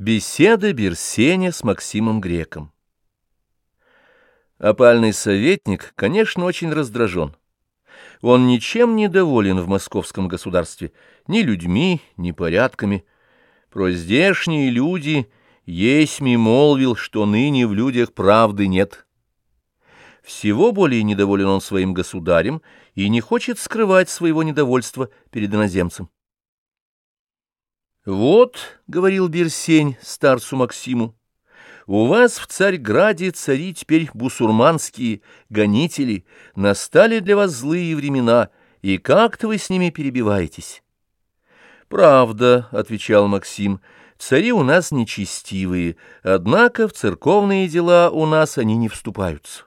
Беседа Берсеня с Максимом Греком Опальный советник, конечно, очень раздражен. Он ничем не доволен в московском государстве, ни людьми, ни порядками. Про здешние люди есть молвил, что ныне в людях правды нет. Всего более недоволен он своим государем и не хочет скрывать своего недовольства перед иноземцем. «Вот, — говорил Берсень старцу Максиму, — у вас в Царьграде цари теперь бусурманские, гонители, настали для вас злые времена, и как-то вы с ними перебиваетесь». «Правда, — отвечал Максим, — цари у нас нечестивые, однако в церковные дела у нас они не вступаются».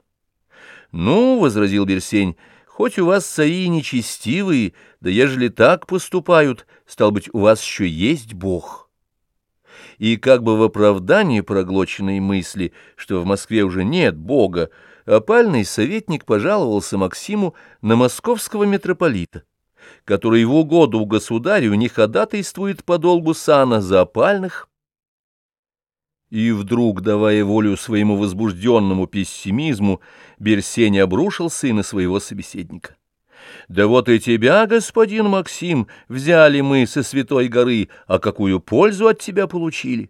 «Ну, — возразил Берсень, — Хоть у вас цари нечестивые, да ежели так поступают, стал быть, у вас еще есть Бог. И как бы в оправдании проглоченной мысли, что в Москве уже нет Бога, опальный советник пожаловался Максиму на московского митрополита, который в угоду государю не ходатайствует по долгу сана за опальных, и вдруг, давая волю своему возбужденному пессимизму, Берсень обрушился и на своего собеседника. «Да вот и тебя, господин Максим, взяли мы со Святой горы, а какую пользу от тебя получили?»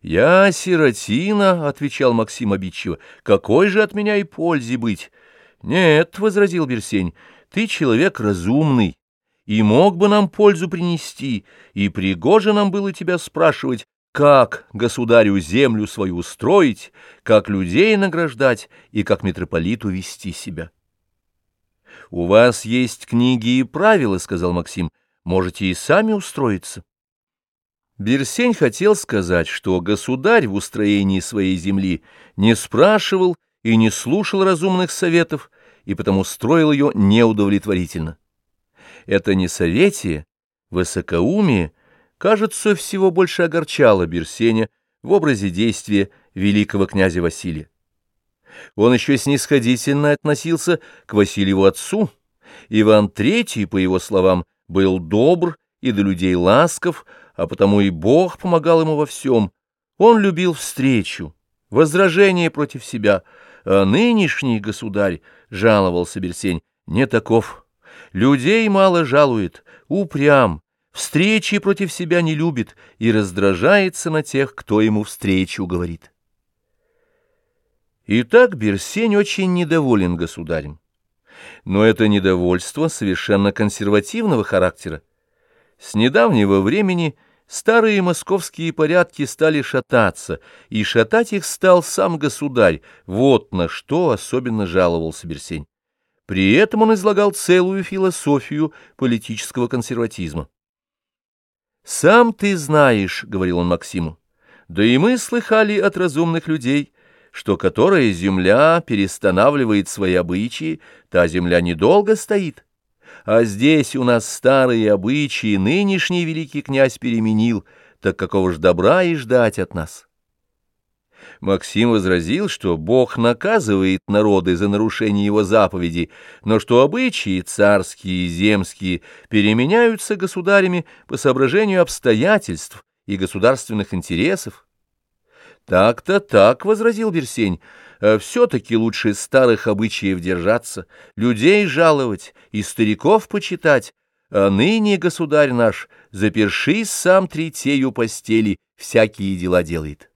«Я сиротина», — отвечал Максим обидчиво, — «какой же от меня и пользе быть?» «Нет», — возразил Берсень, — «ты человек разумный» и мог бы нам пользу принести, и пригоже нам было тебя спрашивать, как государю землю свою устроить, как людей награждать и как митрополиту вести себя. — У вас есть книги и правила, — сказал Максим, — можете и сами устроиться. Берсень хотел сказать, что государь в устроении своей земли не спрашивал и не слушал разумных советов, и потому строил ее неудовлетворительно. Это не советие, высокоумие — кажется, всего больше огорчало Берсеня в образе действия великого князя Василия. Он еще снисходительно относился к Васильеву отцу. Иван III, по его словам, был добр и до людей ласков, а потому и Бог помогал ему во всем. Он любил встречу, возражение против себя, а нынешний государь, жаловался Берсень, не таков. Людей мало жалует, упрям, встречи против себя не любит и раздражается на тех, кто ему встречу говорит. Итак, Берсень очень недоволен государем. Но это недовольство совершенно консервативного характера. С недавнего времени старые московские порядки стали шататься, и шатать их стал сам государь, вот на что особенно жаловался Берсень. При этом он излагал целую философию политического консерватизма. «Сам ты знаешь, — говорил он Максиму, — да и мы слыхали от разумных людей, что которая земля перестанавливает свои обычаи, та земля недолго стоит. А здесь у нас старые обычаи нынешний великий князь переменил, так какого ж добра и ждать от нас?» Максим возразил, что Бог наказывает народы за нарушение его заповедей, но что обычаи царские и земские переменяются государями по соображению обстоятельств и государственных интересов. «Так-то так», — возразил Берсень, а — «все-таки лучше старых обычаев держаться, людей жаловать и стариков почитать, а ныне государь наш, запершись сам третею постели, всякие дела делает».